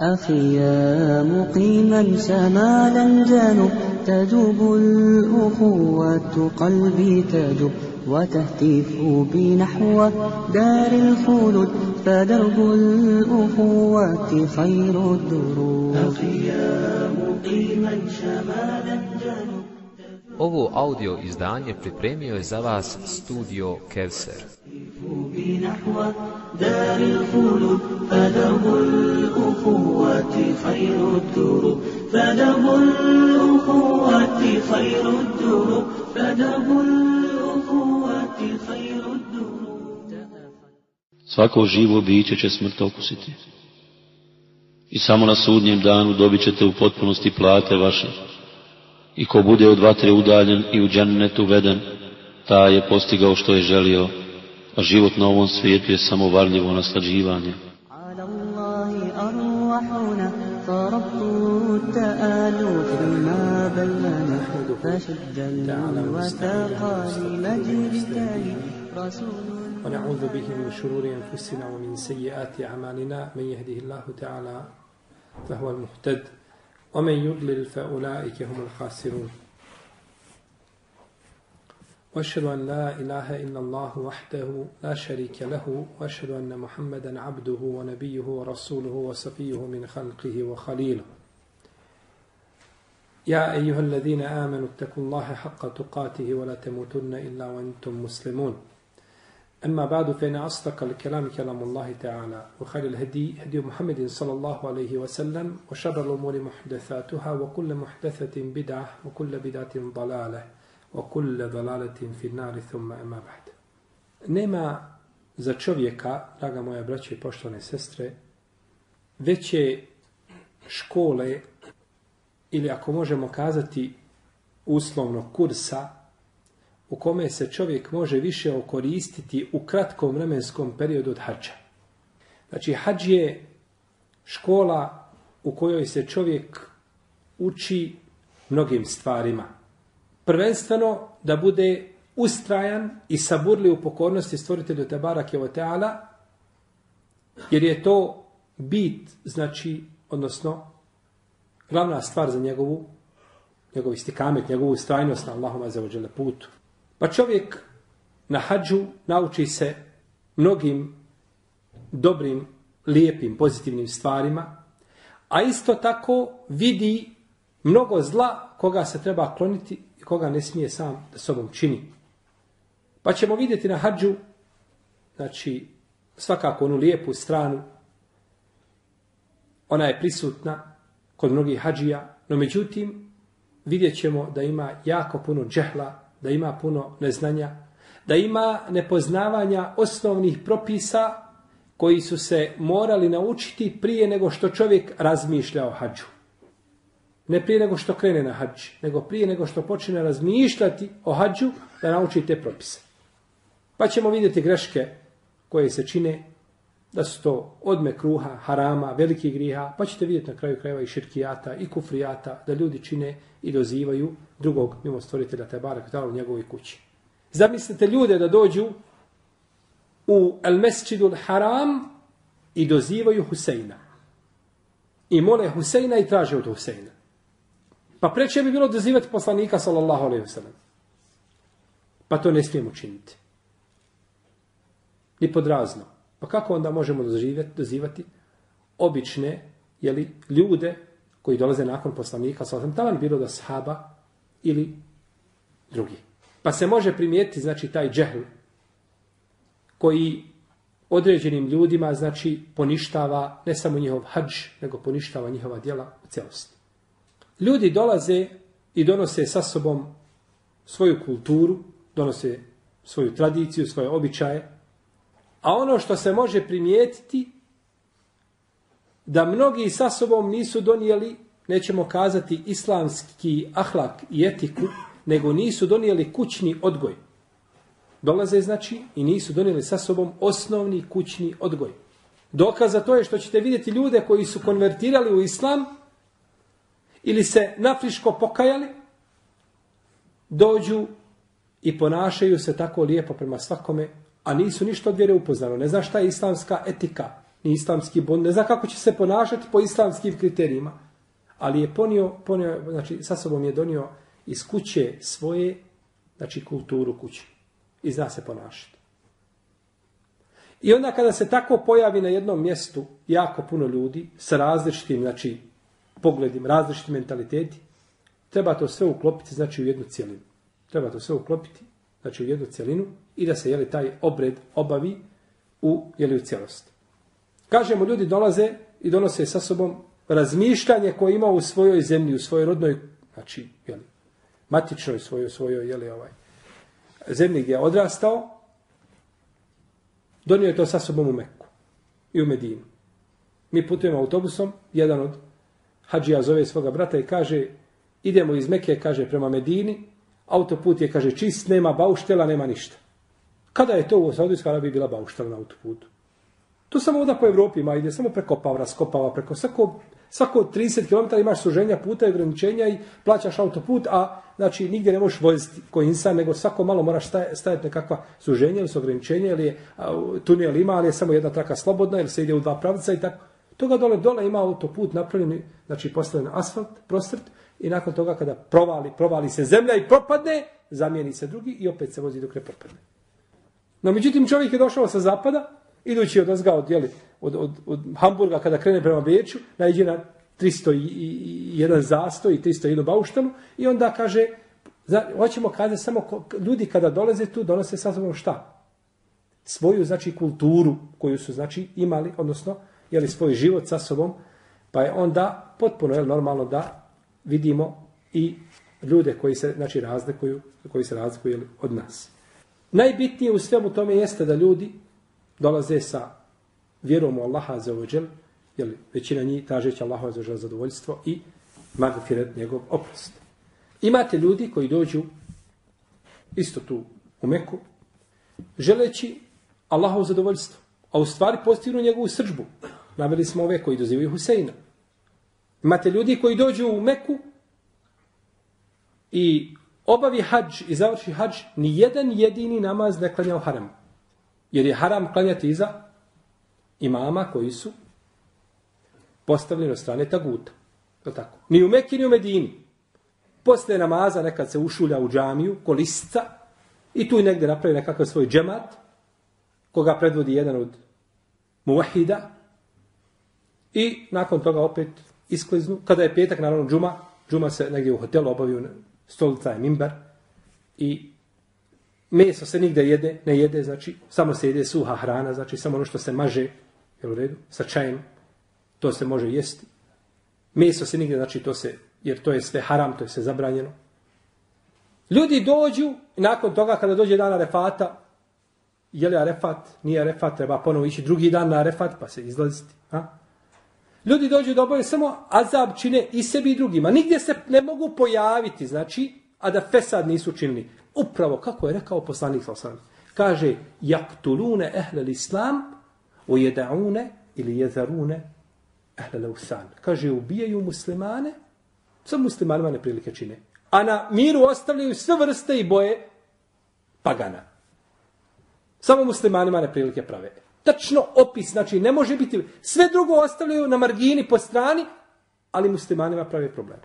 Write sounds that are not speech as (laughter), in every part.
أخي يا مقيما شمال الجنوب تجوب الأخوة قلبي تجوب وتهتف بنحو دار الخلود فدرب الأخوة خير الدروب. أخي مقيما شمال الجنوب Ovo audio izdanje pripremio je za vas studio Kevser. بنحو دار الخلود فدرب الأخوة خير الدروب فدرب الأخوة خير الدروب فدرب الأخوة خير الدروب Svako živo biće će smrt okusiti. I samo na sudnjem danu dobit ćete u potpunosti plate vaše. I ko bude od vatre udaljen i u džennetu veden, ta je postigao što je želio, a život na ovom svijetu je samo varljivo naslađivanje. على الله أرواحنا فرب التآلف ما بيننا فشد الوثاق لمجد رسول ونعوذ به من شرور أنفسنا ومن سيئات أعمالنا من يهده الله تعالى فهو المهتد ومن يضلل فأولئك هم الخاسرون. وأشهد أن لا إله إلا الله وحده لا شريك له وأشهد أن محمدا عبده ونبيه ورسوله وصفيه من خلقه وخليله. يا أيها الذين آمنوا اتقوا الله حق تقاته ولا تموتن إلا وأنتم مسلمون. أما بعد فإن أصدق الكلام كلام الله تعالى وخير الهدي هدي محمد صلى الله عليه وسلم وشر الأمور محدثاتها وكل محدثة بدعة وكل بدعة ضلالة وكل ضلالة في النار ثم أما بعد Nema za čovjeka, draga moja braća i poštovane sestre, veće škole ili ako možemo kazati uslovno kursa u kome se čovjek može više okoristiti u kratkom vremenskom periodu od hađa. Znači, hađ je škola u kojoj se čovjek uči mnogim stvarima. Prvenstveno da bude ustrajan i saburli u pokornosti stvoritelju Tebara Kevoteala, jer je to bit, znači, odnosno, glavna stvar za njegovu, njegov istikamet, njegovu ustrajnost na Allahuma za ođele putu. Pa čovjek na hađu nauči se mnogim dobrim, lijepim, pozitivnim stvarima, a isto tako vidi mnogo zla koga se treba kloniti i koga ne smije sam da sobom čini. Pa ćemo vidjeti na hađu, znači, svakako onu lijepu stranu, ona je prisutna kod mnogih hađija, no međutim, vidjet ćemo da ima jako puno džehla, da ima puno neznanja, da ima nepoznavanja osnovnih propisa koji su se morali naučiti prije nego što čovjek razmišlja o hađu. Ne prije nego što krene na hađ, nego prije nego što počne razmišljati o hađu, da nauči te propise. Pa ćemo vidjeti greške koje se čine, da su to odme kruha, harama, velikih griha, pa ćete vidjeti na kraju krajeva i širkijata i kufrijata, da ljudi čine i dozivaju drugog mimo stvoritelja Tebara Kvetala u njegovoj kući. Zamislite ljude da dođu u El Mesčidul Haram i dozivaju Huseina. I mole Huseina i traže od Huseina. Pa preće bi bilo dozivati poslanika sallallahu alaihi wasallam. Pa to ne smijemo činiti. Ni podrazno. Pa kako onda možemo dozivati, dozivati obične jeli, ljude koji dolaze nakon poslanika sa alaihi talan, bilo da sahaba ili drugi. Pa se može primijetiti, znači, taj džehl koji određenim ljudima, znači, poništava ne samo njihov hađ, nego poništava njihova djela u celosti. Ljudi dolaze i donose sa sobom svoju kulturu, donose svoju tradiciju, svoje običaje, a ono što se može primijetiti da mnogi sa sobom nisu donijeli nećemo kazati islamski ahlak i etiku, nego nisu donijeli kućni odgoj. Dolaze znači i nisu donijeli sa sobom osnovni kućni odgoj. Dokaz za to je što ćete vidjeti ljude koji su konvertirali u islam ili se nafriško pokajali, dođu i ponašaju se tako lijepo prema svakome, a nisu ništa od vjere upoznano. Ne zna šta je islamska etika, ni islamski bond, ne zna kako će se ponašati po islamskim kriterijima. Ali je ponio, ponio znači sa sobom je donio iz kuće svoje, znači kulturu kuće. I zna se ponašati. I onda kada se tako pojavi na jednom mjestu jako puno ljudi sa različitim, znači, pogledim, različitim mentaliteti, treba to sve uklopiti, znači, u jednu cijelinu. Treba to sve uklopiti, znači, u jednu cijelinu i da se, jeli, taj obred obavi u, jeli, u cijelosti. Kažemo, ljudi dolaze i donose sa sobom razmišljanje koje ima u svojoj zemlji, u svojoj rodnoj, znači, jeli, matičnoj svojoj, svojoj, jeli, ovaj, zemlji gdje je odrastao, donio je to sa sobom u Meku i u Medinu. Mi putujemo autobusom, jedan od hađija zove svoga brata i kaže, idemo iz Mekke, kaže, prema Medini, autoput je, kaže, čist, nema bauštela, nema ništa. Kada je to u Saudijskoj Arabiji bila bauštala na autoputu? To samo ovdje po Evropi ima, ide samo preko Pavra, skopava, preko svako, svako 30 km imaš suženja puta i ograničenja i plaćaš autoput, a znači nigdje ne možeš voziti koji insan, nego svako malo moraš stajati nekakva suženja ili su ograničenja, ili je, tunel ima, ali je samo jedna traka slobodna, ili se ide u dva pravca i tako. Toga dole, dole ima autoput napravljen, znači postavljen asfalt, prostrt, i nakon toga kada provali, provali se zemlja i propadne, zamijeni se drugi i opet se vozi dok ne propadne. No, međutim, čovjek je došao sa zapada, idući od ozga od, jeli, od, od, od Hamburga kada krene prema Beču, najde na 301 zastoj i 301 bauštanu i onda kaže, za, hoćemo kazati samo ljudi kada dolaze tu, donose sa sobom šta? Svoju, znači, kulturu koju su, znači, imali, odnosno, jeli, svoj život sa sobom, pa je onda potpuno, jel, normalno da vidimo i ljude koji se, znači, razlikuju, koji se razlikuju jeli, od nas. Najbitnije u svemu tome jeste da ljudi dolaze sa vjerom u Allaha za ođel, jer većina njih tražeći Allaha za ođel zadovoljstvo i magfiret njegov oprost. Imate ljudi koji dođu isto tu u Meku, želeći Allahov zadovoljstvo, a u stvari postignu njegovu srđbu. Naveli smo ove koji dozivaju Huseina. Imate ljudi koji dođu u Meku i obavi hađ i završi hađ, ni jedan jedini namaz ne klanja u haramu. Jer je haram klanjati iza imama koji su postavljeni od strane taguta. Je tako? Ni u Mekini, ni u Medini. Posle namaza nekad se ušulja u džamiju, kolisca, i tu negde napravi nekakav svoj džemat, koga predvodi jedan od muvahida, i nakon toga opet iskliznu. Kada je petak, naravno, džuma, džuma se negdje u hotelu obavio, stolica je mimbar, i meso se nigde jede, ne jede, znači samo se jede suha hrana, znači samo ono što se maže, je u redu, sa čajem, to se može jesti. Meso se nigde, znači to se, jer to je sve haram, to je sve zabranjeno. Ljudi dođu i nakon toga kada dođe dan Arefata, je li Arefat, nije Arefat, treba ponovo ići drugi dan na Arefat, pa se izlaziti. A? Ljudi dođu da obave samo azab čine i sebi i drugima. Nigdje se ne mogu pojaviti, znači, a da fesad nisu činili. Upravo kako je rekao poslanik Sasan. Kaže, jaktulune ehle islam, ujedaune ili jezarune ehle lausan. Kaže, ubijaju muslimane, sa muslimanima neprilike čine. A na miru ostavljaju sve vrste i boje pagana. Samo muslimanima neprilike prave. Tačno opis, znači ne može biti, sve drugo ostavljaju na margini po strani, ali muslimanima prave problem.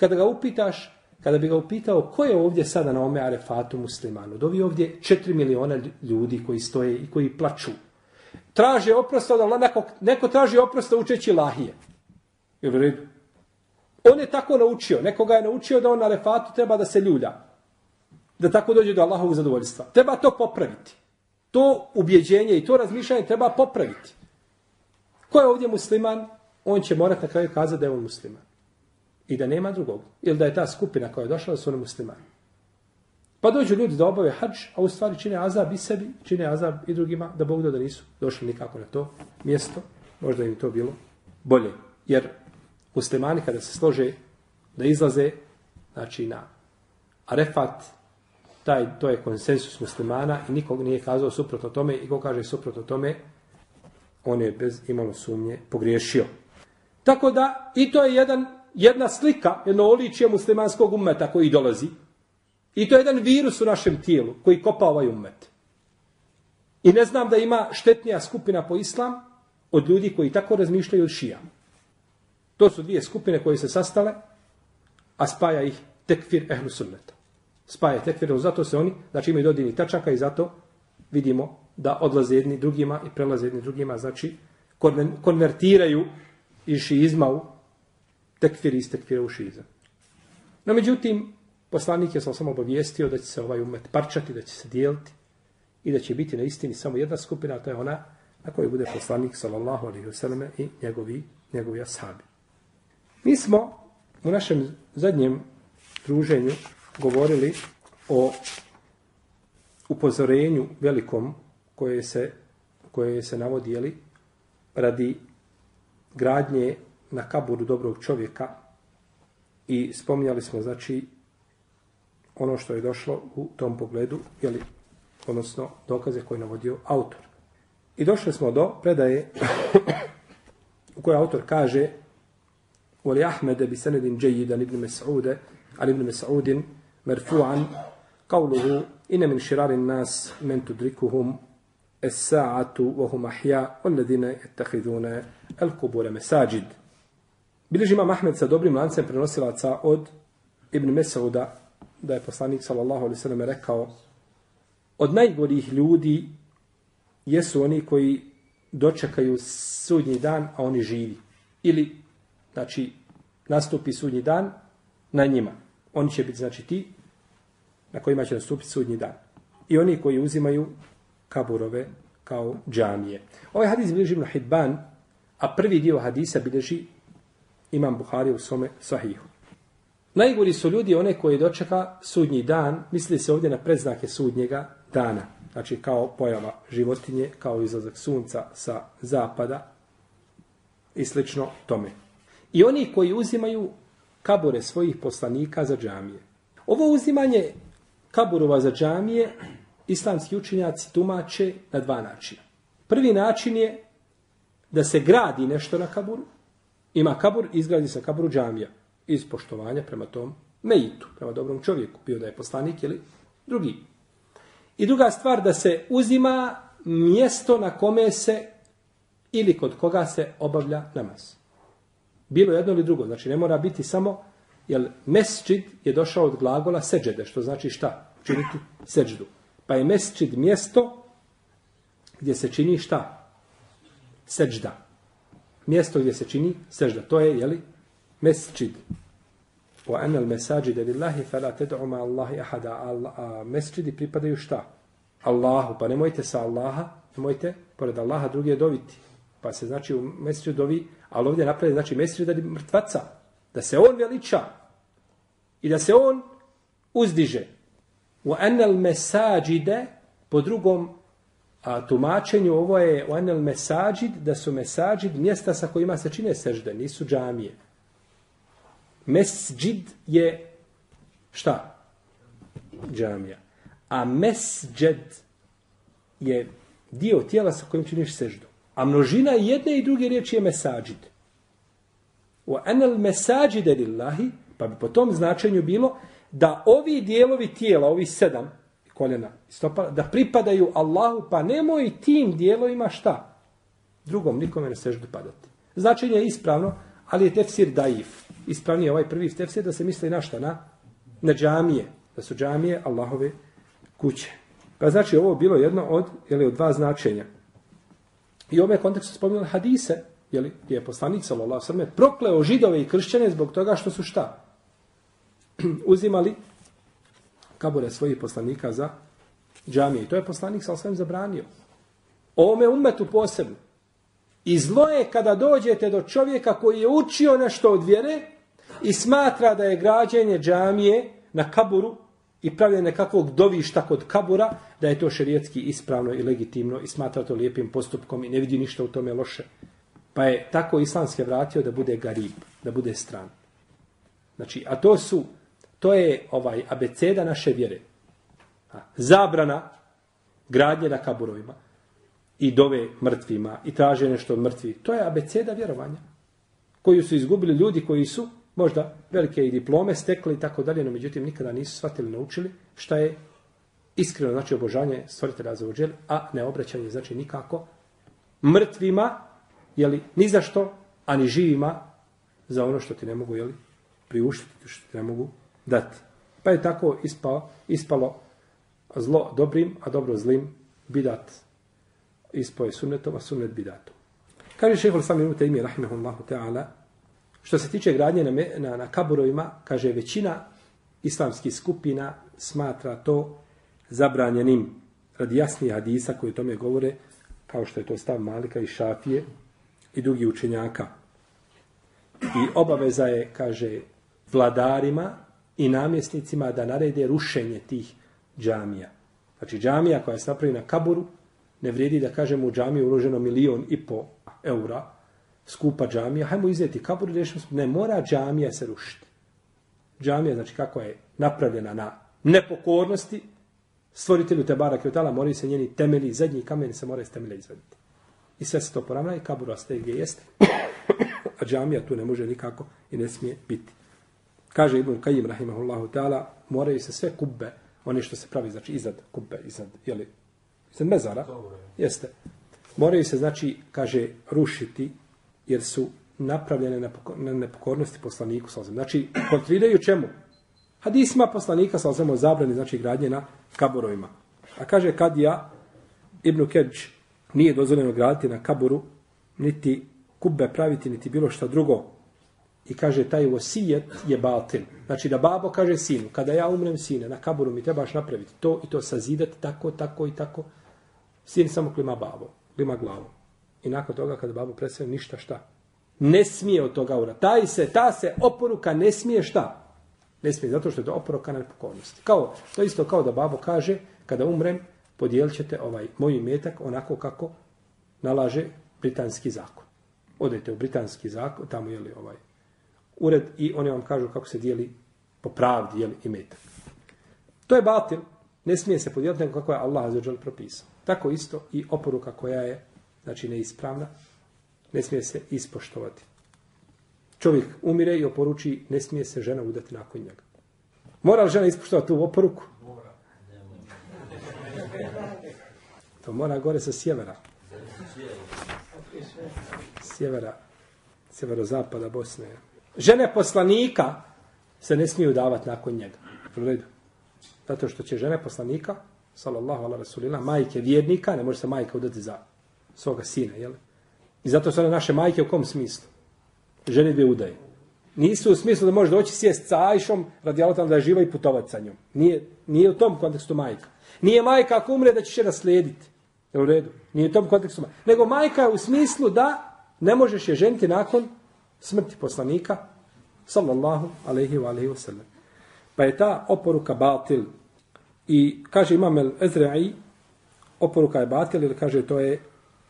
Kada ga upitaš, kada bi ga upitao ko je ovdje sada na ome arefatu muslimanu, dovi ovdje 4 miliona ljudi koji stoje i koji plaču. Traže oprosta od Allah, neko, neko traži oprosta učeći lahije. Je li redu? On je tako naučio, nekoga je naučio da on na arefatu treba da se ljulja. Da tako dođe do Allahovog zadovoljstva. Treba to popraviti. To ubjeđenje i to razmišljanje treba popraviti. Ko je ovdje musliman? On će morati na kraju kazati da je on musliman. I da nema drugog. Ili da je ta skupina koja je došla da su oni muslimani. Pa dođu ljudi da obave hađ, a u stvari čine azab i sebi, čine azab i drugima, da Bog da, da nisu došli nikako na to mjesto. Možda im to bilo bolje. Jer muslimani kada se slože da izlaze, znači na arefat, taj, to je konsensus muslimana i nikog nije kazao suprotno tome i ko kaže suprotno tome, on je bez imalo sumnje pogriješio. Tako da, i to je jedan jedna slika, jedno oličje muslimanskog ummeta koji dolazi. I to je jedan virus u našem tijelu koji kopa ovaj ummet. I ne znam da ima štetnija skupina po islam od ljudi koji tako razmišljaju od šijama. To su dvije skupine koje se sastale, a spaja ih tekfir ehlu sunneta. Spaja tekfir, zato se oni, znači imaju dodini tačaka i zato vidimo da odlaze jedni drugima i prelaze jedni drugima, znači konvertiraju iz šizma u tekfir iz tekfira u šizam. No, međutim, poslanik je sam samo obavijestio da će se ovaj umet parčati, da će se dijeliti i da će biti na istini samo jedna skupina, a to je ona na kojoj bude poslanik sallallahu alaihi wasallam i njegovi, njegovi ashabi. Mi smo u našem zadnjem druženju govorili o upozorenju velikom koje se, koje se navodijeli radi gradnje na kaburu dobrog čovjeka i spominjali smo znači ono što je došlo u tom pogledu, jeli, odnosno dokaze koje je navodio autor. I došli smo do predaje u kojoj autor kaže Voli Ahmede bi senedin džejidan ibn Mes'ude, ali ibn Mes'udin merfu'an kauluhu ine min širarin nas men tudrikuhum es sa'atu vohum ahja oledine ettehidune el kubure mesađid. Bileži imam Ahmed sa dobrim lancem prenosilaca od Ibn Mesauda, da je poslanik sallallahu alaihi sallam rekao, od najgorih ljudi jesu oni koji dočekaju sudnji dan, a oni živi. Ili, znači, nastupi sudnji dan na njima. Oni će biti, znači, ti na kojima će nastupiti sudnji dan. I oni koji uzimaju kaburove kao džamije. Ovaj hadis bilježi Ibn Hibban, a prvi dio hadisa bilježi Imam Buhari u svome sahihu. Najgori su ljudi one koji dočeka sudnji dan, misli se ovdje na predznake sudnjega dana. Znači kao pojava životinje, kao izlazak sunca sa zapada i slično tome. I oni koji uzimaju kabure svojih poslanika za džamije. Ovo uzimanje kaburova za džamije islamski učinjaci tumače na dva načina. Prvi način je da se gradi nešto na kaburu, ima kabur, izgradi se kaburu džamija iz poštovanja prema tom mejitu, prema dobrom čovjeku, bio da je poslanik ili drugi. I druga stvar, da se uzima mjesto na kome se ili kod koga se obavlja namaz. Bilo jedno ili drugo, znači ne mora biti samo, jer mesčid je došao od glagola seđede, što znači šta? Činiti seđdu. Pa je mesčid mjesto gdje se čini šta? Seđda mjesto gdje se čini seđda. To je, jeli, mesčid. Wa anal masajid lillahi fala tad'u Allahi ahada. A mesčidi pripadaju šta? Allahu. Pa nemojte sa Allaha, nemojte pored Allaha druge doviti. Pa se znači u mesiru dovi, ali ovdje napravi znači mesiru da je mrtvaca. Da se on veliča. I da se on uzdiže. Wa enel mesađide, po drugom A tumačenju ovo je u anel mesađid, da su mesađid mjesta sa kojima se čine sežde, nisu džamije. Mesđid je šta? Džamija. A mesđed je dio tijela sa kojim činiš seždu. A množina jedne i druge riječi je mesađid. U anel mesađide lillahi, pa bi po tom značenju bilo da ovi dijelovi tijela, ovi sedam, koljena stopala, da pripadaju Allahu, pa nemoj tim dijelovima šta? Drugom nikome ne seždu padati. Značenje je ispravno, ali je tefsir daif. Ispravnije ovaj prvi tefsir da se misli na šta? Na, na džamije. Da su džamije Allahove kuće. Pa znači ovo bilo jedno od, ili od dva značenja. I u ovome kontekstu spominjali hadise, jeli, gdje je poslanik sallallahu sallam prokleo židove i kršćane zbog toga što su šta? (clears throat) Uzimali kabure svojih poslanika za džamije. I to je poslanik sa osvijem zabranio. Ome umetu posebno. I zlo je kada dođete do čovjeka koji je učio nešto od vjere i smatra da je građenje džamije na kaburu i pravljenje nekakvog dovišta kod kabura, da je to šerijetski ispravno i legitimno i smatra to lijepim postupkom i ne vidi ništa u tome loše. Pa je tako islamske vratio da bude garib, da bude stran. Znači, a to su To je ovaj abeceda naše vjere. Zabrana gradnje na kaburovima i dove mrtvima i traže nešto od mrtvi. To je abeceda vjerovanja koju su izgubili ljudi koji su možda velike i diplome stekli i tako dalje, no međutim nikada nisu shvatili, naučili šta je iskreno znači obožanje stvoritelja za uđel, a ne obraćanje znači nikako mrtvima jeli, ni za što, a ni živima za ono što ti ne mogu, jeli, priuštiti, što ti ne mogu dati. Pa je tako ispalo, ispalo zlo dobrim, a dobro zlim, bidat ispoje sunnetom, a sunnet bidatom. Kaže šehol sam minuta ime, rahimahullahu ta'ala, što se tiče gradnje na, na, na kaburovima, kaže većina islamskih skupina smatra to zabranjenim radi jasnih hadisa koji o tome govore, kao što je to stav Malika i Šafije i drugi učenjaka. I obaveza je, kaže, vladarima i namjesnicima da narede rušenje tih džamija. Znači, džamija koja se napravi na kaburu, ne vrijedi da kažemo u džamiju uloženo milion i po eura, skupa džamija, hajmo izneti kabur, rešimo smo, ne mora džamija se rušiti. Džamija, znači kako je napravljena na nepokornosti, stvoritelju te barak i otala, moraju se njeni temeli, zadnji kameni se moraju s temelja izvediti. I sve se to poravna i kabur ostaje gdje jeste. A džamija tu ne može nikako i ne smije biti. Kaže Ibn Kajim, rahimahullahu ta'ala, moraju se sve kubbe, one što se pravi, znači iznad kubbe, iznad, jeli, iznad mezara, jeste. Moraju se, znači, kaže, rušiti, jer su napravljene na nepokornosti poslaniku sa Znači, kontriraju čemu? Hadisima poslanika sa ozem o zabrani, znači, gradnje na kaborovima. A kaže, kad ja, Ibn Kedž, nije dozvoljeno graditi na kaburu, niti kubbe praviti, niti bilo šta drugo. I kaže, taj osijet je batil. Znači, da babo kaže sinu, kada ja umrem sine, na kaburu mi trebaš napraviti to i to sazidati tako, tako i tako. Sin samo klima babo, klima glavu. I nakon toga, kada babo preseli ništa šta. Ne smije od toga ura. Taj se, ta se oporuka ne smije šta. Ne smije, zato što je to oporuka na nepokornosti. Kao, to isto kao da babo kaže, kada umrem, podijelit ćete ovaj moj metak onako kako nalaže britanski zakon. Odete u britanski zakon, tamo je li ovaj ured i oni vam kažu kako se dijeli po pravdi je imetak. i metak. To je batil. Ne smije se podijeliti nego kako je Allah azzawajal propisao. Tako isto i oporuka koja je znači neispravna, ne smije se ispoštovati. Čovjek umire i oporuči, ne smije se žena udati nakon njega. Mora li žena ispoštovati tu oporuku? To mora gore sa sjevera. Sjevera, sjeverozapada Bosne. Žene poslanika se ne smiju davati nakon njega. Zato što će žene poslanika, sallallahu ala rasulina, majke vjernika, ne može se majka udati za svoga sina, jel? I zato su one naše majke u kom smislu? Žene dvije udaje. Nisu u smislu da može doći sjest sa Ajšom radi Allah da je živa i putovat sa njom. Nije, nije u tom kontekstu majka. Nije majka ako umre da će še naslijediti. Je u redu? Nije u tom kontekstu majka. Nego majka je u smislu da ne možeš je ženiti nakon smrti poslanika sallallahu alaihi wa alaihi wa sallam. Pa je ta oporuka batil. I kaže imam el Ezra'i, oporuka je batil, ili kaže to je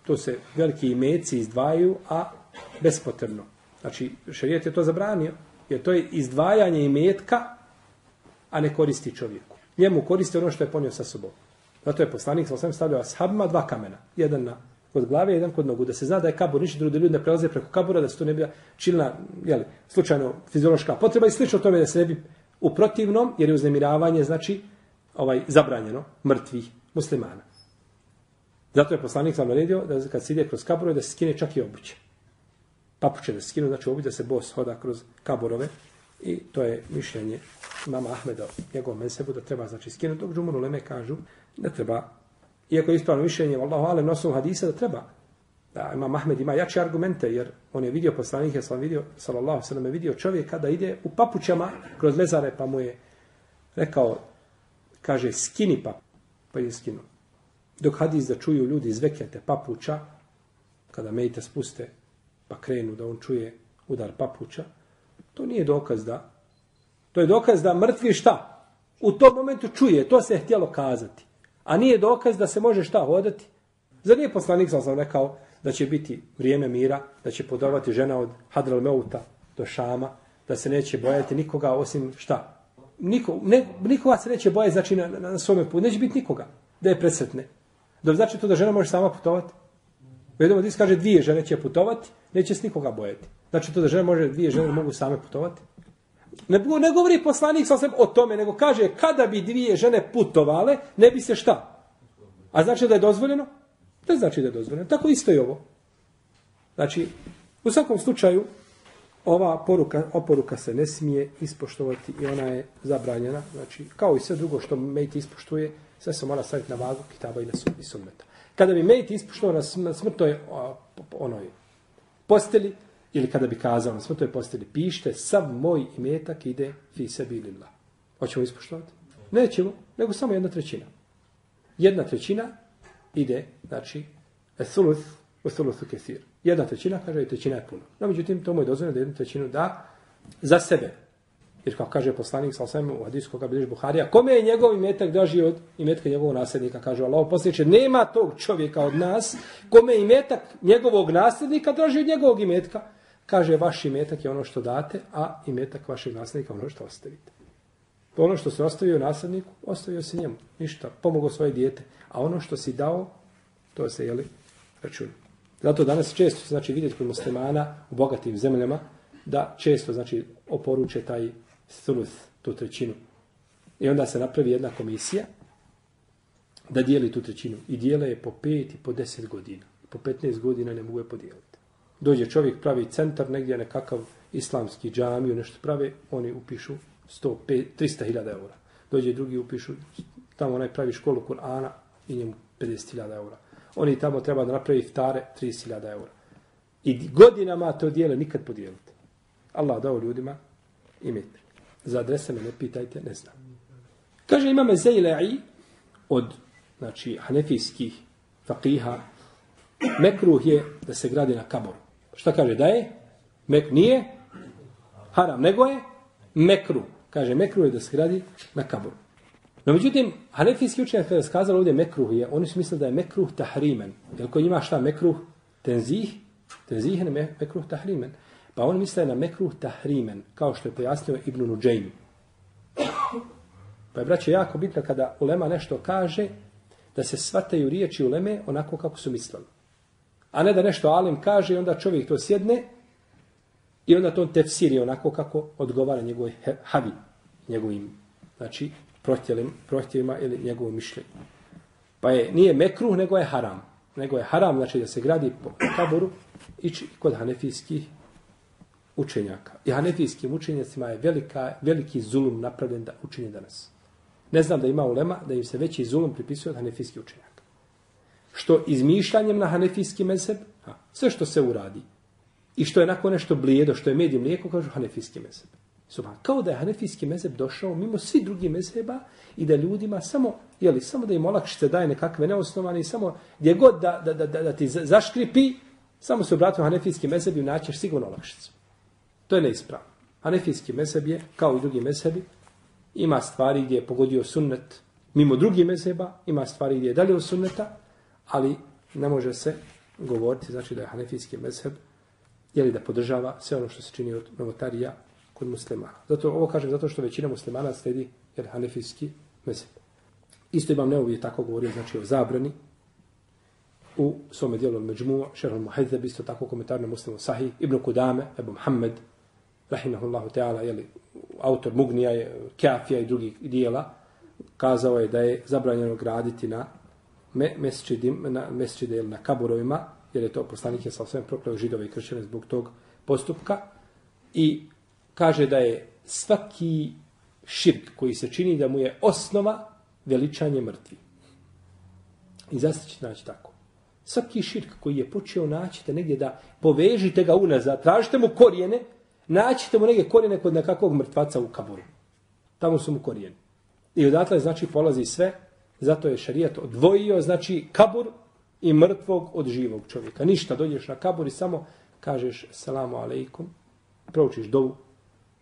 to se veliki imeci izdvajaju, a bespotrebno. Znači, šarijet je to zabranio, jer to je izdvajanje imetka, a ne koristi čovjeku. Njemu koristi ono što je ponio sa sobom. Zato je poslanik sa osam stavljao ashabima dva kamena. Jedan na kod glave, jedan kod nogu. Da se zna da je kabur ništa drugi ljudi ne prelaze preko kabura, da se to ne bi čilna, jeli, slučajno fiziološka potreba i slično tome da se ne bi u protivnom, jer je uznemiravanje, znači, ovaj zabranjeno mrtvih muslimana. Zato je poslanik sam naredio da kad se ide kroz kaborove da se skine čak i obuće. Papuće da se skinu, znači obuće da se bos hoda kroz kaborove i to je mišljenje mama Ahmeda, njegov mesebu, da treba znači skinuti, dok džumuru leme kažu da treba, iako je ispravno mišljenje, vallahu alem nosom hadisa, da treba. Da, ima Ahmed ima jače argumente, jer on je vidio poslanike, sam vidio, sallallahu sallam, je vidio čovjeka da ide u papućama kroz mezare, pa mu je rekao, kaže, skini pa, pa je skinuo. Dok hadis da čuju ljudi iz vekete papuča, kada mejte spuste, pa krenu da on čuje udar papuča, to nije dokaz da, to je dokaz da mrtvi šta? U tom momentu čuje, to se je htjelo kazati. A nije dokaz da se može šta hodati? Za nije poslanik sam sam rekao da će biti vrijeme mira, da će podovati žena od Hadral Meuta do Šama, da se neće bojati nikoga osim šta? Niko, ne, nikoga se neće bojati, znači na, na, na svome putu, neće biti nikoga da je presretne. Da znači to da žena može sama putovati? Vedemo da kaže dvije žene će putovati, neće se nikoga bojati. Znači to da žena može, dvije žene mogu same putovati? Ne, ne govori poslanik sasvim o tome, nego kaže kada bi dvije žene putovale, ne bi se šta? A znači da je dozvoljeno? Ne znači da je dozvoljeno. Tako isto i ovo. Znači, u svakom slučaju, ova poruka, oporuka se ne smije ispoštovati i ona je zabranjena. Znači, kao i sve drugo što Mejt ispoštuje, sve se mora staviti na vagu kitaba i na sud i sunneta. Kada bi Mejt ispušnuo na smrtoj onoj posteli, ili kada bi kazao na smrtoj posteli, pište, sav moj imetak ide fi sebi lillah. Hoćemo ispuštovati? Nećemo, nego samo jedna trećina. Jedna trećina ide, znači, thuluth, u thuluthu kesir. Jedna trećina, kaže, trećina je puno. No, međutim, to mu je dozvoljeno da jednu trećinu da za sebe. Jer kao kaže poslanik sa osvijem u hadisku koga biliš Buharija, kome je njegov imetak draži od imetka njegovog nasljednika, kaže Allah posljedniče, nema tog čovjeka od nas, kome je imetak njegovog nasljednika draži od njegovog imetka, kaže vaš imetak je ono što date, a imetak vašeg nasljednika ono što ostavite. Ono što se ostavio nasljedniku, ostavio se njemu. Ništa, pomogao svoje dijete. A ono što si dao, to se, jeli, računa. Zato danas često znači vidjeti kod muslimana u bogatim zemljama da često znači oporuče taj thuluth, tu trećinu. I onda se napravi jedna komisija da dijeli tu trećinu. I dijela je po pet i po deset godina. Po 15 godina ne mogu je podijeliti. Dođe čovjek, pravi centar, negdje nekakav islamski džamiju, nešto prave, oni upišu 300 hiljada eura. Dođe drugi, upišu, tamo onaj pravi školu Kur'ana i njemu 50.000 eura oni tamo treba da napravi iftare 30.000 eura. I godinama to dijele nikad podijelite. Allah dao ljudima imet. Za adrese me ne pitajte, ne znam. Kaže imame Zeyle'i od znači, hanefijskih fakiha, mekruh je da se gradi na kaboru. Šta kaže da je? Mek nije haram, nego je mekru. Kaže mekru je da se gradi na kaboru. No, međutim, hanefijski učenjak kada je skazalo ovdje mekruh je, oni su mislili da je mekruh tahrimen. Jer ko ima šta mekruh tenzih, tenzih je mekruh tahrimen. Pa on misle na mekruh tahrimen, kao što je pojasnio Ibn Nuđejmu. Pa je, braće, jako bitno kada ulema nešto kaže, da se svataju riječi uleme onako kako su mislili. A ne da nešto alim kaže i onda čovjek to sjedne i onda to tefsiri onako kako odgovara njegovoj havi, njegovim, znači, prohtjevima ili njegovom mišljenju. Pa je, nije mekruh, nego je haram. Nego je haram, znači da se gradi po kaboru, i kod hanefijskih učenjaka. I hanefijskim učenjacima je velika, veliki zulum napravljen da učinje danas. Ne znam da ima ulema da im se veći zulum pripisuje od hanefijskih učenjaka. Što izmišljanjem na hanefijski mezheb, ha, sve što se uradi, i što je nakon nešto blijedo, što je medij mlijeko, kažu hanefijski mezheb. Subhan. Kao da je hanefijski mezheb došao mimo svi drugi mezheba i da ljudima samo, jeli, samo da im olakšice daje nekakve neosnovane i samo gdje god da, da, da, da, da ti zaškripi, samo se obratio hanefijski mezheb i naćeš sigurno olakšicu. To je neispravno. Hanefijski mezeb je, kao i drugi mezebi, ima stvari gdje je pogodio sunnet mimo drugi mezeba, ima stvari gdje je dalje od sunneta, ali ne može se govoriti, znači da je hanefijski mezeb, jeli da podržava sve ono što se čini od novotarija kod muslimana. Zato ovo kažem zato što većina muslimana sledi jer hanefijski mezheb. Isto imam neovi tako govorio, znači o zabrani u svome dijelu Međmu, Šerhul Muhedzeb, isto tako komentar na muslimu Sahih, Ibn Kudame, Ebu Muhammed, rahimahullahu ta'ala, jeli, autor Mugnija, Kafija i drugih dijela, kazao je da je zabranjeno graditi na me, mesčidim, na mesčide ili na kaburovima, jer je to poslanik je sa osvijem prokleo židove i kršćane zbog tog postupka. I kaže da je svaki širk koji se čini da mu je osnova veličanje mrtvi. I zaista ćete naći tako. Svaki širk koji je počeo naći te negdje da povežite ga unazad, tražite mu korijene, naćite mu neke korijene kod nekakvog mrtvaca u kaburu. Tamo su mu korijeni. I odatle znači polazi sve, zato je šarijat odvojio, znači kabur i mrtvog od živog čovjeka. Ništa, dođeš na kabur i samo kažeš salamu alaikum, proučiš dovu,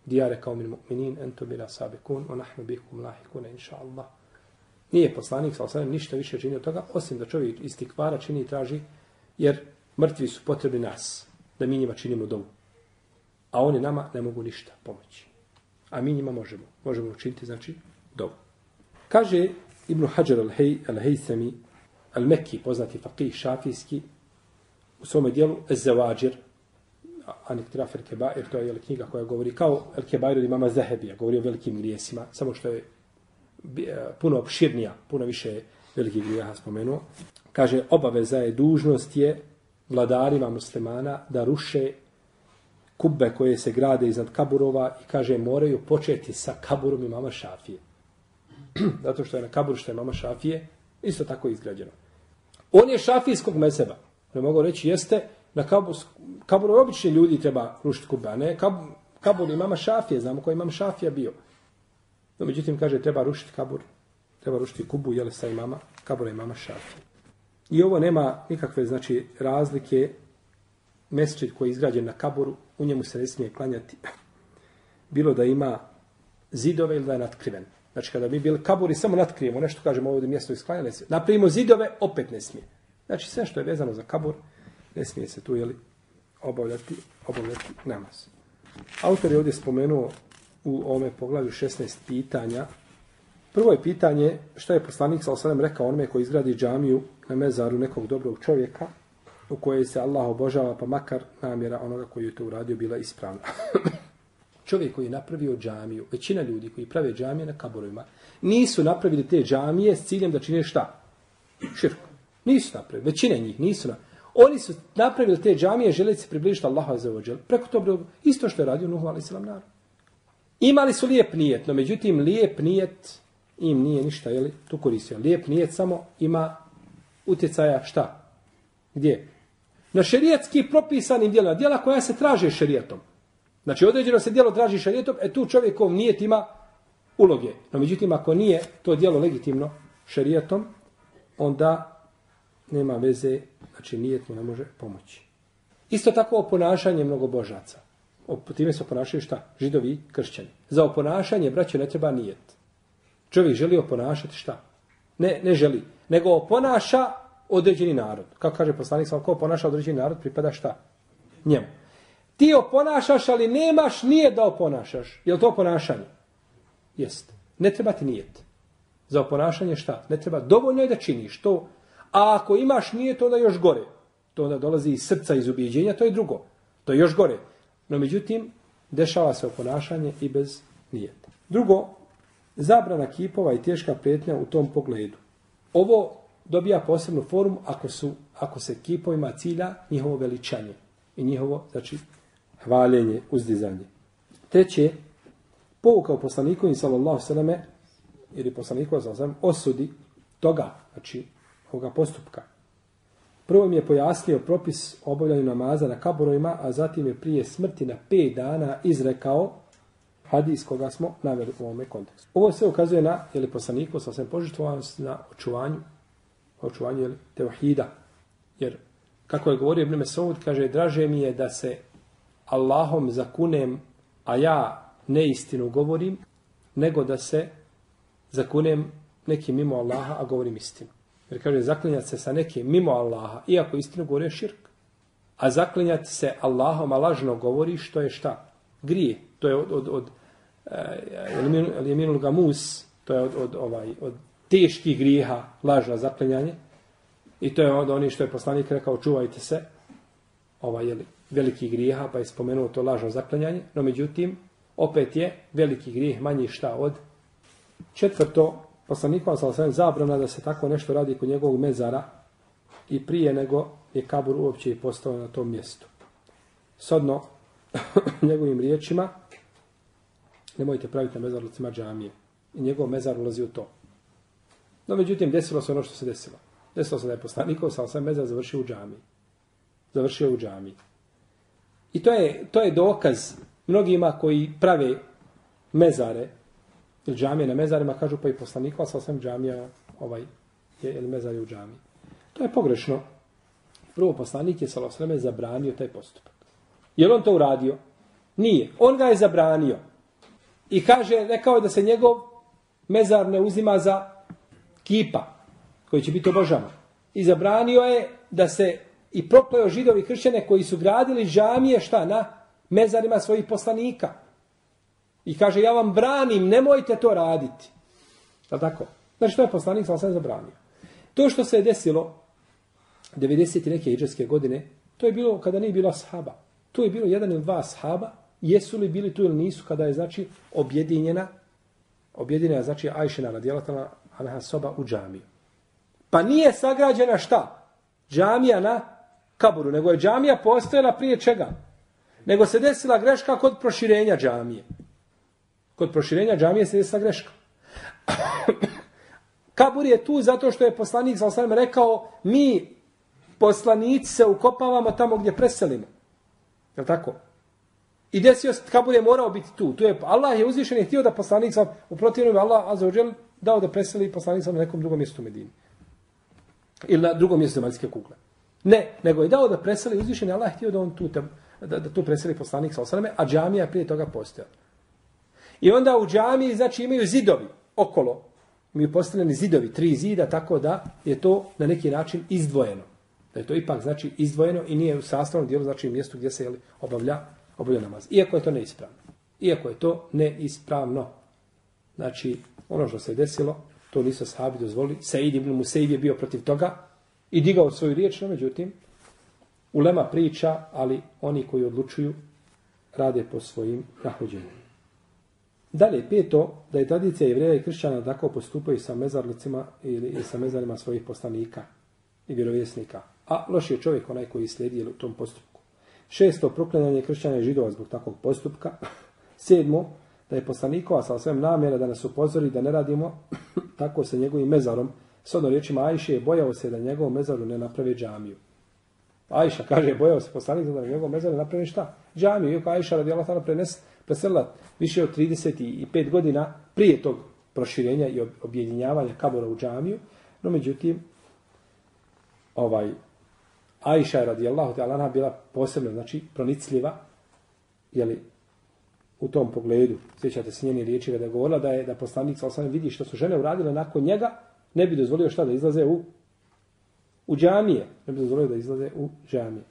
dijare kao min mu'minin, ento bila sabekun, o nahnu bikum lahikuna, inša Allah. Nije poslanik, sa osanem, ništa više čini od toga, osim da čovjek iz tikvara čini i traži, jer mrtvi su potrebni nas, da mi njima činimo dovu. A oni nama ne mogu ništa pomoći. A mi njima možemo. Možemo učiniti, znači, dobro. Kaže Ibn Hajar al-Haythami, al-Mekki, poznati faqih šafijski, u svome dijelu, Ez-Zawajir, Aniktiraf el Kebair, to je jel, knjiga koja govori kao El Kebair od imama Zahebija, govori o velikim grijesima, samo što je e, puno opširnija, puno više velikih grijeha spomenuo. Kaže, obaveza je, dužnost je, vladarima muslimana da ruše kubbe koje se grade iznad kaburova i kaže moraju početi sa kaburom imama Šafije. (clears throat) Zato što je na kaburu što je mama Šafije isto tako izgrađeno. On je šafijskog mezeba. Ne mogu reći jeste na kabur, kabur obični ljudi treba rušiti kubbe, a ne kabur, kabur imama Šafije. Znamo koji imam Šafija bio. No, međutim, kaže, treba rušiti kabur. Treba rušiti kubu, jel, sa imama, kabura imama Šafije. I ovo nema nikakve, znači, razlike. mesečit koji je izgrađen na kaburu, u njemu se ne smije klanjati. (laughs) Bilo da ima zidove ili da je natkriven. Znači, kada bi bili kaburi, samo natkrijemo nešto, kažemo ovdje mjesto isklanjali se. Napravimo zidove, opet ne smije. Znači, sve što je vezano za kabur, ne smije se tu, jeli, obavljati, obavljati namaz. Autor je ovdje spomenuo u ovome poglavlju 16 pitanja. Prvo je pitanje što je poslanik sa osadem rekao onome koji izgradi džamiju na mezaru nekog dobrog čovjeka u kojoj se Allah obožava pa makar namjera onoga koji je to uradio bila ispravna. (coughs) Čovjek koji je napravio džamiju, većina ljudi koji prave džamije na kaborovima, nisu napravili te džamije s ciljem da čine šta? Širk. Nisu napravili. Većina njih nisu napravili. Oni su napravili te džamije želeći se približiti Allahu za ođel. Preko to isto što je radio Nuhu ali selam narod. Imali su lijep nijet, no međutim lijep nijet im nije ništa, jeli, tu koristio. Lijep nijet samo ima utjecaja šta? Gdje? Na šerijetski propisanim djelima, djela koja se traže šerijetom. Znači određeno se djelo traži šerijetom, e tu čovjekov nije ima uloge. No međutim, ako nije to djelo legitimno šerijetom, onda nema veze, znači nijet mu ne može pomoći. Isto tako oponašanje mnogobožaca. O, time se oponašaju šta? Židovi i kršćani. Za oponašanje, braće, ne treba nijet. Čovjek želi oponašati šta? Ne, ne želi. Nego oponaša određeni narod. Kako kaže poslanik, sam ko ponaša određeni narod, pripada šta? Njemu. Ti oponašaš, ali nemaš nije da oponašaš. Je li to ponašanje? Jest. Ne treba ti nijet. Za oponašanje šta? Ne treba. Dovoljno je da činiš to. A ako imaš nije to još gore. To da dolazi iz srca, iz ubijeđenja, to je drugo. To je još gore. No međutim, dešava se oponašanje i bez nijeta. Drugo, zabrana kipova i teška prijetnja u tom pogledu. Ovo dobija posebnu formu ako, su, ako se kipovima cilja njihovo veličanje i njihovo, znači, hvaljenje, uzdizanje. Treće, pouka u poslaniku i sallallahu sallame, ili poslaniku sallallahu osudi toga, znači, ovoga postupka. Prvo mi je pojasnio propis obavljanju namaza na kaborovima, a zatim je prije smrti na 5 dana izrekao hadis koga smo naveli u ovome kontekstu. Ovo se ukazuje na, je li poslaniku, sa požitvovanost na očuvanju, očuvanje je tevahida. Jer, kako je govorio Ibn Mesaud, kaže, draže mi je da se Allahom zakunem, a ja neistinu govorim, nego da se zakunem nekim mimo Allaha, a govorim istinu. Jer kaže, zaklinjati se sa nekim mimo Allaha, iako istinu govori širk. A zaklinjati se Allahom, a lažno govori, što je šta? Grije. To je od, od, od uh, Eliminul Gamus, to je od, od, ovaj, od teških grijeha lažno zaklinjanje. I to je od onih što je poslanik rekao, čuvajte se, ovaj, jeli, veliki grijeha, pa je spomenuo to lažno zaklinjanje. no međutim, opet je veliki grijeh manji šta od četvrto, poslanik sa sve zabrana da se tako nešto radi kod njegovog mezara i prije nego je kabur uopće i postao na tom mjestu. Sodno, (coughs) njegovim riječima, nemojte praviti na mezarlicima džamije. I njegov mezar ulazi u to. No, međutim, desilo se ono što se desilo. Desilo se da je poslanikov sa osam mezar završio u džamiji. Završio u džamiji. I to je, to je dokaz mnogima koji prave mezare, ili džamije na mezarima, kažu pa i poslanik, sa osam džamija ovaj, je, ili mezar je u džamiji. To je pogrešno. Prvo poslanik je sa osreme zabranio taj postupak. Je on to uradio? Nije. On ga je zabranio. I kaže, rekao je da se njegov mezar ne uzima za kipa, koji će biti obožavan. I zabranio je da se i prokleo židovi kršćane koji su gradili džamije šta na mezarima svojih poslanika. I kaže, ja vam branim, nemojte to raditi. Da tako? Znači, to je poslanik sam sam zabranio. To što se je desilo 90. neke iđarske godine, to je bilo kada nije bilo sahaba. To je bilo jedan ili dva sahaba, jesu li bili tu ili nisu, kada je, znači, objedinjena, objedinjena, znači, Ajšina radijalatana, Anaha soba u džamiju. Pa nije sagrađena šta? Džamija na kaburu, nego je džamija postojala prije čega? Nego se desila greška kod proširenja džamije. Kod proširenja džamije se desila greška. (coughs) Kabur je tu zato što je poslanik sa osvrame rekao mi poslanici se ukopavamo tamo gdje preselimo. Je tako? I desio se, kabur je morao biti tu. tu je, Allah je uzvišen i htio da poslanik sa, u protivnom Allah azzawajal dao da preseli poslanik sam na nekom drugom mjestu u Medini. Ili na drugom mjestu zemaljske kugle. Ne, nego je dao da preseli uzvišen je Allah htio da on tu, da, da tu preseli poslanik sa osaname, a džamija prije toga postojala. I onda u džamiji, znači, imaju zidovi okolo. Mi postavljeni zidovi, tri zida, tako da je to na neki način izdvojeno. Da je to ipak, znači, izdvojeno i nije u sastavnom dijelu, znači, mjestu gdje se jeli, obavlja, obavlja namaz. Iako je to neispravno. Iako je to neispravno. Znači, ono što se desilo, to nisu sahabi dozvolili. Said ibn Musaid je bio protiv toga i digao svoju riječ, no međutim, ulema priča, ali oni koji odlučuju, rade po svojim nahođenjima. Dalje, peto, da je tradicija jevreja i kršćana tako postupaju sa mezarlicima ili sa mezarima svojih poslanika i vjerovjesnika. A loš je čovjek onaj koji slijedi u tom postupku. Šesto, proklenjanje kršćana i židova zbog takvog postupka. Sedmo, da je poslanikova sa svem namjera da nas upozori da ne radimo (clears throat) tako sa njegovim mezarom. S odno riječima Ajše je bojao se da njegov mezaru ne naprave džamiju. Ajša kaže, bojao se poslanik da njegov mezaru ne naprave šta? Džamiju. Iako Ajša radi Allah prenes, preselila više od 35 godina prije tog proširenja i objedinjavanja kabora u džamiju, no međutim, ovaj, Ajša je radijallahu ta'ala bila posebno, znači, pronicljiva, jeli, u tom pogledu, sjećate se njeni riječi kada je govorila da je da poslanik sa osam vidi što su žene uradile nakon njega, ne bi dozvolio šta da izlaze u u džamije, ne bi dozvolio da izlaze u džamije.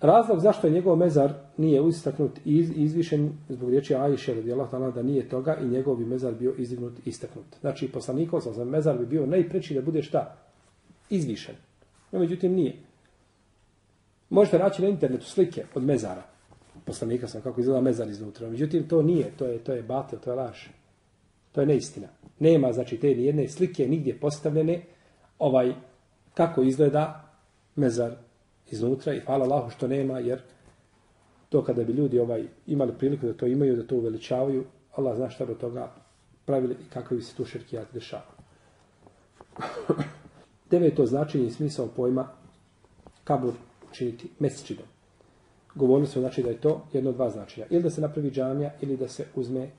Razlog zašto je njegov mezar nije istaknut i iz, izvišen zbog riječi Ajše radijallahu ta'ala da nije toga i njegov bi mezar bio izdignut istaknut. Znači poslanikov sa mezar bi bio najpreći da bude šta? Izvišen. No međutim nije. Možete naći na internetu slike od mezara. Poslanika sam kako izgleda mezar iznutra. Međutim to nije, to je to je batel, to je laž. To je neistina. Nema znači te ni jedne slike nigdje postavljene ovaj kako izgleda mezar iznutra i hvala Allahu što nema, jer to kada bi ljudi ovaj imali priliku da to imaju, da to uveličavaju, Allah zna šta do toga pravili i kakvi bi se tu širkijat dešava. Deveto značenje i smisao pojma kabur učiniti mesčidom. Govorili smo znači da je to jedno od dva značenja. Ili da se napravi džamija ili da se uzme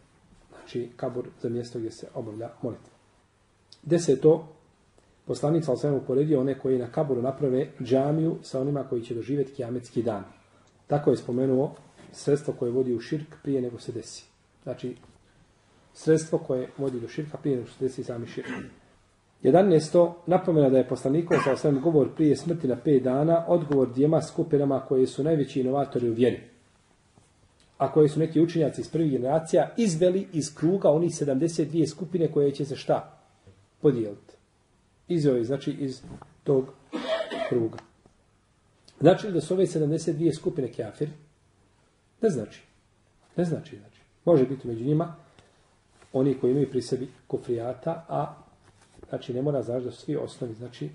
znači, kabur za mjesto gdje se obavlja molitva. to Poslanik sa osvijem uporedio one koji na kaburu naprave džamiju sa onima koji će doživjeti kiametski dan. Tako je spomenuo sredstvo koje vodi u širk prije nego se desi. Znači, sredstvo koje vodi do širka prije nego se desi sami širk. 11. Napomena da je poslanikov sa osvijem govor prije smrti na 5 dana odgovor djema skupinama koje su najveći inovatori u vjeri. A koje su neki učenjaci iz prvih generacija izveli iz kruga onih 72 skupine koje će se šta? Podijeliti izveo znači iz tog kruga. Znači da su ove 72 skupine kafir? Ne znači. Ne znači, znači. Može biti među njima oni koji imaju pri sebi kufrijata, a znači ne mora znači da su svi osnovi, znači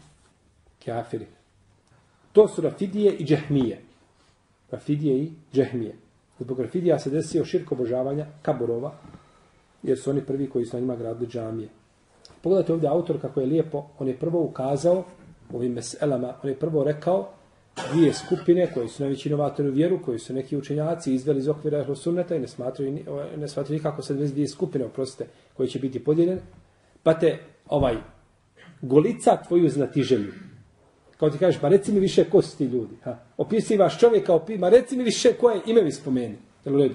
kafiri. To su Rafidije i Džehmije. Rafidije i Džehmije. Zbog Rafidija se desio širko obožavanja kaborova, jer su oni prvi koji su na njima gradili džamije. Pogledajte ovdje autor kako je lijepo, on je prvo ukazao ovim meselama, on je prvo rekao dvije skupine koji su najveći inovatori u vjeru, koji su neki učenjaci izveli iz okvira sunneta i ne smatraju, ne smatraju nikako se dvije skupine, oprostite, koji će biti podijeljene. Pa te ovaj golica tvoju znati želju. Kao ti kažeš, pa reci mi više ko su ti ljudi. Ha? Opisivaš čovjeka, opi, ma reci mi više koje ime mi spomeni. Jel u redu?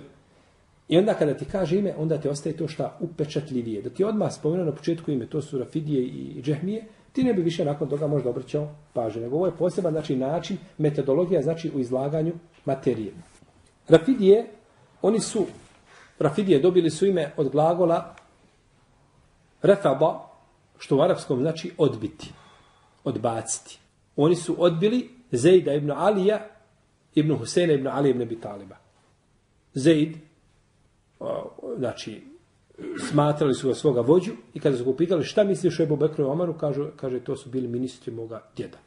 I onda kada ti kaže ime, onda te ostaje to šta upečatljivije. Da ti odmah spomenu na početku ime, to su Rafidije i Džehmije, ti ne bi više nakon toga možda obraćao pažnje. Nego ovo je poseban znači, način, metodologija znači u izlaganju materije. Rafidije, oni su, Rafidije dobili su ime od glagola refaba, što u arapskom znači odbiti, odbaciti. Oni su odbili Zejda ibn Alija, ibn Huseina ibn Ali ibn Bitaliba. Zeid, znači, smatrali su ga svoga vođu i kada su ga upitali šta misliš o Ebu Bekru i Omaru, kaže, kaže, to su bili ministri moga djeda.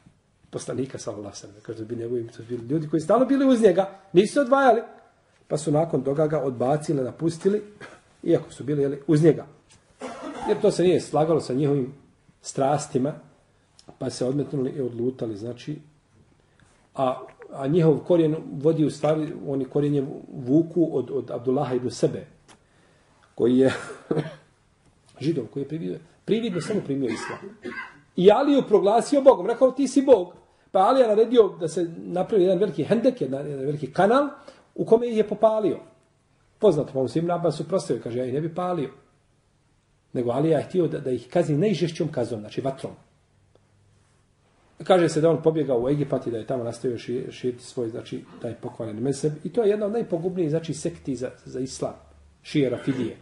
poslanika sallallahu alejhi ve sellem. Kaže bi njegovim, to bili ljudi koji stalno bili uz njega, nisu se odvajali. Pa su nakon toga ga odbacili, napustili, iako su bili jeli, uz njega. Jer to se nije slagalo sa njihovim strastima, pa se odmetnuli i odlutali, znači, a, a njihov korijen vodi u stvari, oni korijenje vuku od, od Abdullaha ibn Sebe, koji je (laughs) židov, koji je prividio, prividno samo primio islam. I Aliju proglasio Bogom, rekao ti si Bog. Pa Alija naredio da se napravi jedan veliki hendek, jedan, jedan veliki kanal, u kome ih je popalio. Poznato, pa mu svim naba su prostavio, kaže, ja ih ne bi palio. Nego Alija je htio da, da ih kazni najžešćom kazom, znači vatrom. Kaže se da on pobjegao u Egipat i da je tamo nastavio širiti svoj, znači, taj pokvalen mezheb. I to je jedna od najpogubnijih, znači, sekti za, za islam. Šije Rafidije.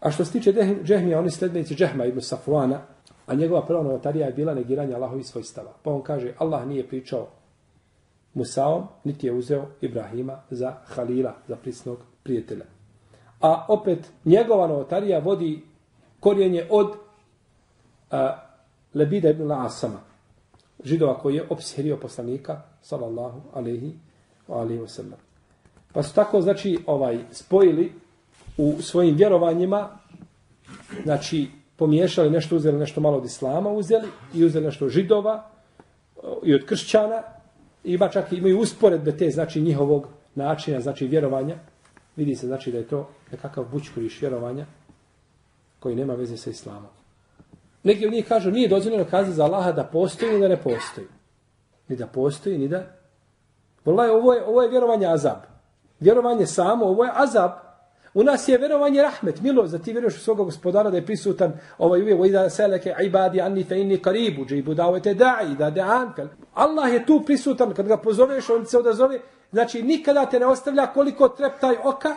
A što se tiče Džehmija, oni sledbenici Džehma ibn Safuana, a njegova prva novotarija je bila negiranje Allahovi svojstava. Pa on kaže, Allah nije pričao Musaom, niti je uzeo Ibrahima za Halila, za prisnog prijatelja. A opet, njegova novotarija vodi korijenje od a, Lebida ibn Asama, židova koji je opsjerio poslanika, sallallahu alaihi wa alaihi wa sallam. Pa su tako, znači, ovaj spojili u svojim vjerovanjima, znači, pomiješali nešto, uzeli nešto malo od islama, uzeli i uzeli nešto od židova i od kršćana, i ima čak imaju usporedbe te, znači, njihovog načina, znači, vjerovanja. Vidi se, znači, da je to nekakav bućkuriš vjerovanja koji nema veze sa islamom. Neki od njih kažu, nije dozvoljeno kazati za Allaha da postoji ili da ne postoji. Ni da postoji, ni da... Volaj, ovo je, ovo je vjerovanje azab. Vjerovanje samo, ovo je azab. U nas je vjerovanje rahmet, milost, za ti vjeruješ u svoga gospodara da je prisutan ovaj uvijek, vojda seleke ibadi anni fe inni karibu, džibu davete da'i, da da'an. Allah je tu prisutan, kad ga pozoveš, on se odazove. Znači, nikada te ne ostavlja koliko treptaj oka,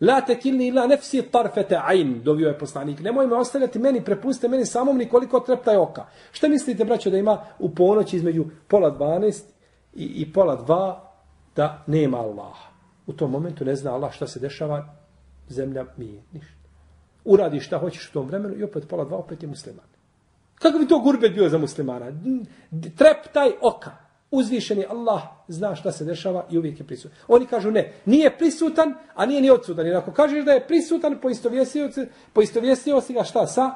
La tekilni ila nefsi tarfete ain, dovio je poslanik. Nemoj me ostavljati meni, prepustite meni samom ni koliko treptaj oka. Šta mislite, braćo, da ima u ponoći između pola 12 i, i pola 2 da nema Allaha? U tom momentu ne zna Allah šta se dešava, zemlja mi ništa. Uradi šta hoćeš u tom vremenu i opet pola 2 opet je musliman. Kako bi to gurbet bio za muslimana? Treptaj oka uzvišeni Allah zna šta se dešava i uvijek je prisutan. Oni kažu ne, nije prisutan, a nije ni odsutan. Jer ako kažeš da je prisutan, poistovjestio, poistovjestio si ga šta sa?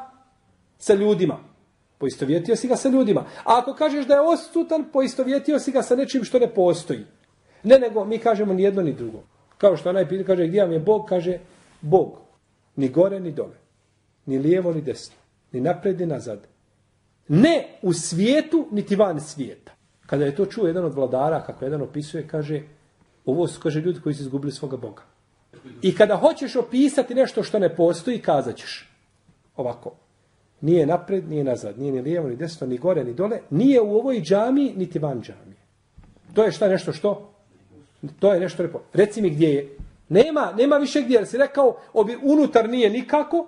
Sa ljudima. Poistovjetio si ga sa ljudima. A ako kažeš da je odsutan, poistovjetio si ga sa nečim što ne postoji. Ne, nego mi kažemo ni jedno ni drugo. Kao što onaj pita, kaže, gdje vam je Bog? Kaže, Bog. Ni gore, ni dole. Ni lijevo, ni desno. Ni napred, ni nazad. Ne u svijetu, niti van svijeta. Kada je to čuo jedan od vladara, kako jedan opisuje, kaže, ovo su, kaže, ljudi koji su izgubili svoga Boga. I kada hoćeš opisati nešto što ne postoji, kazat ćeš ovako. Nije napred, nije nazad, nije ni lijevo, ni desno, ni gore, ni dole. Nije u ovoj džami, niti van džami. To je šta nešto što? To je nešto lepo. Reci mi gdje je. Nema, nema više gdje. Jer si rekao, obi unutar nije nikako,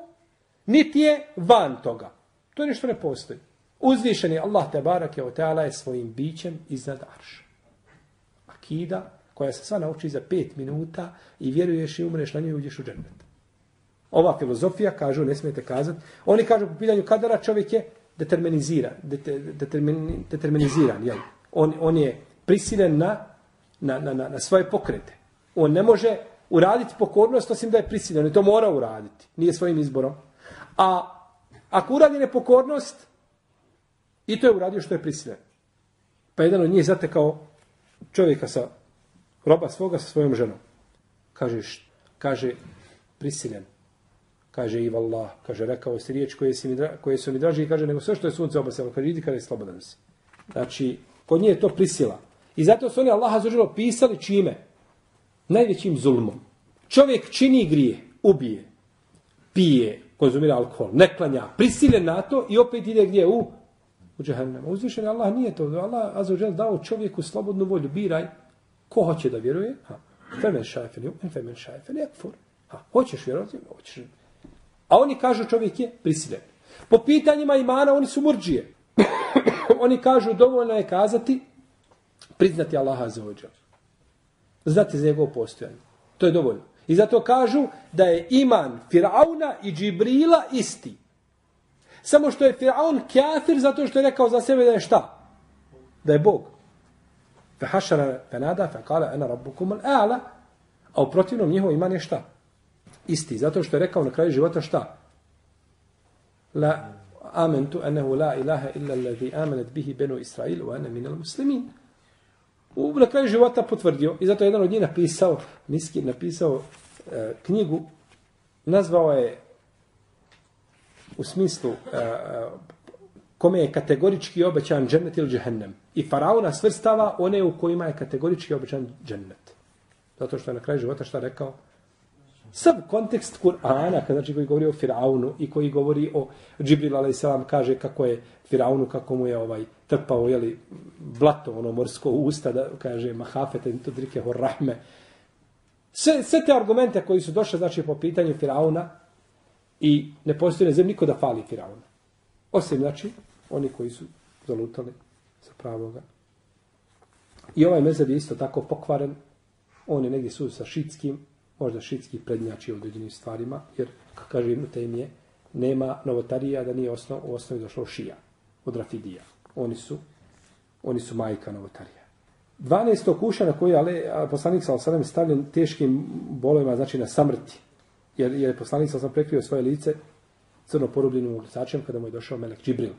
niti je van toga. To je nešto ne postoji. Uzvišeni Allah te barake o teala je svojim bićem iznad arša. Akida koja se sva nauči za pet minuta i vjeruješ i umreš na njoj i uđeš u džennet. Ova filozofija, kažu, ne smijete kazati, oni kažu po pitanju kadara čovjek je determiniziran, det, determin, determiniziran jel? On, on je prisilen na, na, na, na, na svoje pokrete. On ne može uraditi pokornost osim da je prisilen. I to mora uraditi. Nije svojim izborom. A ako uradi nepokornost, I to je uradio što je prisiljen. Pa jedan od njih zatekao čovjeka sa roba svoga sa svojom ženom. Kaže, št, kaže prisiljen. Kaže i vallah, kaže rekao si riječ koje, si mi koje su mi draži i kaže nego sve što je sunce obasjalo. Kaže idi kada je slobodan si. Znači, kod nje je to prisila. I zato su oni Allaha zaželo pisali čime? Najvećim zulmom. Čovjek čini grije, ubije, pije, konzumira alkohol, ne klanja, prisiljen na to i opet ide gdje? U u džehennemu. Uzvišen Allah nije to. Allah azuđel dao čovjeku slobodnu volju. Biraj ko hoće da vjeruje. Ha. Femen šajfen ju'min, femen šajfen jakfur. Ha. Hoćeš vjerovati? Hoćeš. A oni kažu čovjek je prisiljen. Po pitanjima imana oni su murđije. (coughs) oni kažu dovoljno je kazati priznati Allaha azuđel. Znati za njegov postojanje. To je dovoljno. I zato kažu da je iman Firauna i Džibrila isti. Samo što je Firaun kafir zato što je rekao za sebe da je šta? da je Bog. Fe hašara fenada fe ena rabbukum al a'la. A u protivnom njihov iman je šta? Isti. Zato što je rekao na kraju života šta? La amentu enehu la ilaha illa alladhi amenet bihi benu Israil wa ene minal muslimin. U na kraju života potvrdio i zato je jedan od njih napisao, miski napisao e, knjigu, nazvao je u smislu e, e, kome je kategorički obećan džennet ili džehennem. I faraona svrstava one u kojima je kategorički obećan džennet. Zato što je na kraju života šta rekao? Sam kontekst Kur'ana, znači koji govori o Firaunu i koji govori o Džibril a.s. kaže kako je Firaunu, kako mu je ovaj trpao jeli, blato, ono morsko usta, da kaže mahafete, to drike horrahme. Sve, sve te argumente koji su došle, znači, po pitanju Firauna i ne postoji na zemlji niko da fali Firauna. Osim, znači, oni koji su zalutali sa pravoga. I ovaj mezer je isto tako pokvaren. On je negdje su sa šitskim, možda šitski prednjači u određenim stvarima, jer, kako kaže Ibn Temije, nema novotarija da nije osnov, u osnovi došlo šija od Rafidija. Oni su, oni su majka novotarija. 12. kuša na koji je poslanik sa osadem stavljen teškim bolovima, znači na samrti, jer je poslanik sam prekrio svoje lice crno porubljenim ugrisačem kada mu je došao Melek Džibril.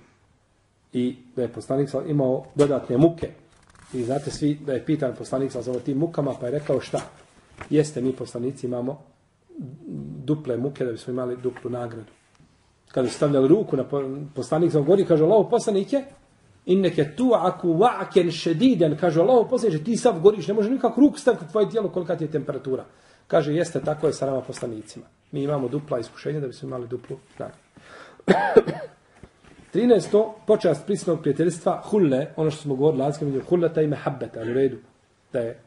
I da je poslanik sam imao dodatne muke. I znate svi da je pitan poslanik sam o tim mukama, pa je rekao šta? Jeste, mi poslanici imamo duple muke da bismo imali duplu nagradu. Kada su stavljali ruku na poslanik sam gori, kaže, Allah poslanike, inneke tu aku wa'ken šediden, kaže, Allah poslanike, ti sav goriš, ne može nikak ruk staviti tvoje tijelo kolika ti je temperatura. Kaže, jeste, tako je sa nama poslanicima. Mi imamo dupla iskušenja da bismo imali duplu nagradu. (coughs) 13. počast prisnog prijateljstva, hulle, ono što smo govorili, lanskom među hulleta i mehabbeta, u redu, da je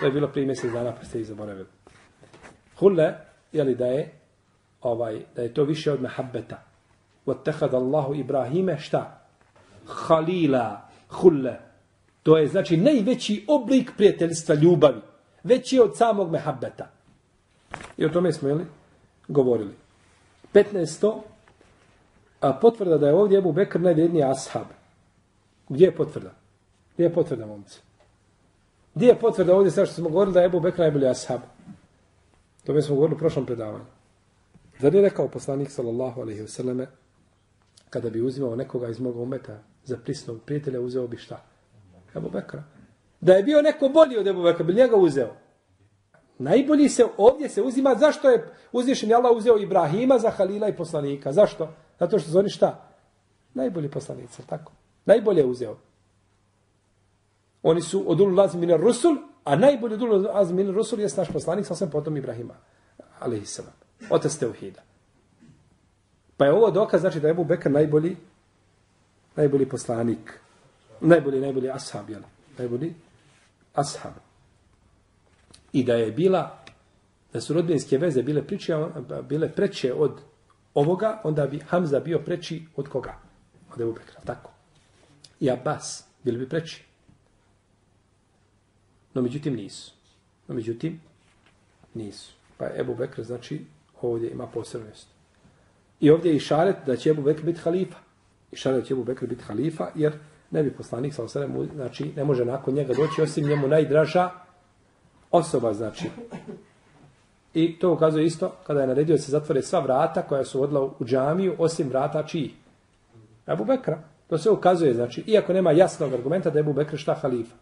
To je bilo prije mjesec dana, pa ste ih zaboravili. Hulle, jeli da je, ovaj, da je to više od mehabbeta. Vatehad Allahu Ibrahime, šta? Halila, hulle. To je znači najveći oblik prijateljstva ljubavi. Veći od samog mehabbeta. I o tome smo, jeli, govorili. 15. A potvrda da je ovdje Ebu Bekr najvjedniji ashab. Gdje je potvrda? Gdje je potvrda, momci? Gdje je potvrda ovdje sve što smo govorili da je Ebu Bekr najbolji ashab? To mi smo govorili u prošlom predavanju. Zar je rekao poslanik sallallahu alaihi vseleme kada bi uzimao nekoga iz moga umeta za prisnog prijatelja, uzeo bi šta? Ebu Bekra. Da je bio neko bolji od Ebu Bekra, bi njega uzeo? Najbolji se ovdje se uzima, zašto je uzvišen Allah uzeo Ibrahima za Halila i poslanika? Zašto? Zato što su oni šta? Najbolji poslanici, tako? Najbolje je uzeo. Oni su od ulu azmi minar rusul, a najbolji od ulu azmi minar rusul je naš poslanik, sasvim potom Ibrahima, alaihi sallam, otac Teuhida. Pa je ovo dokaz, znači da je Ebu Bekr najbolji, najbolji poslanik, najbolji, najbolji ashab, jel? Najbolji ashab. I da je bila, da su rodbinske veze bile, priče, bile preče od ovoga, onda bi Hamza bio preči od koga? Od Ebu Bekra, tako. I Abbas, bili bi preči. No međutim nisu. No međutim nisu. Pa Ebu Bekr znači ovdje ima posebnost. I ovdje je išaret da će Ebu Bekr biti halifa. Išaret da će Ebu Bekr biti halifa jer ne bi poslanik sa osrem, znači ne može nakon njega doći osim njemu najdraža osoba znači. I to ukazuje isto kada je naredio da se zatvore sva vrata koja su odla u džamiju osim vrata čiji? Ebu Bekra. To se ukazuje, znači, iako nema jasnog argumenta da je Ebu Bekr šta halifa.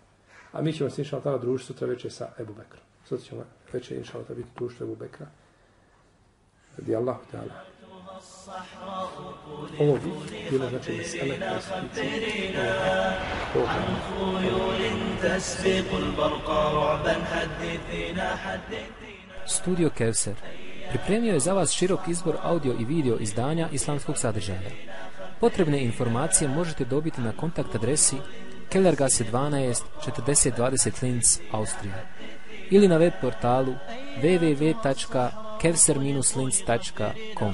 A mi ćemo se inšal tada družiti sutra večer sa Ebu Bekrom. Sutra ćemo večer inšal tada biti društvo Ebu Bekra. Radi Allahu Teala. Ovo bi bilo znači mesele koje se tiče Studio Kevser pripremio je za vas širok izbor audio i video izdanja islamskog sadržaja. Potrebne informacije možete dobiti na kontakt adresi Kellergasse 12 4020 Linz, Austrija ili na web portalu www.kevser-linz.com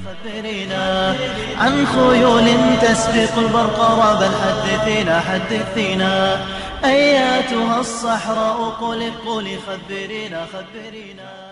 عن خيول تسبق البرق رابا حدثينا حدثينا. أياتها الصحراء قولي قولي خبرينا خبرينا.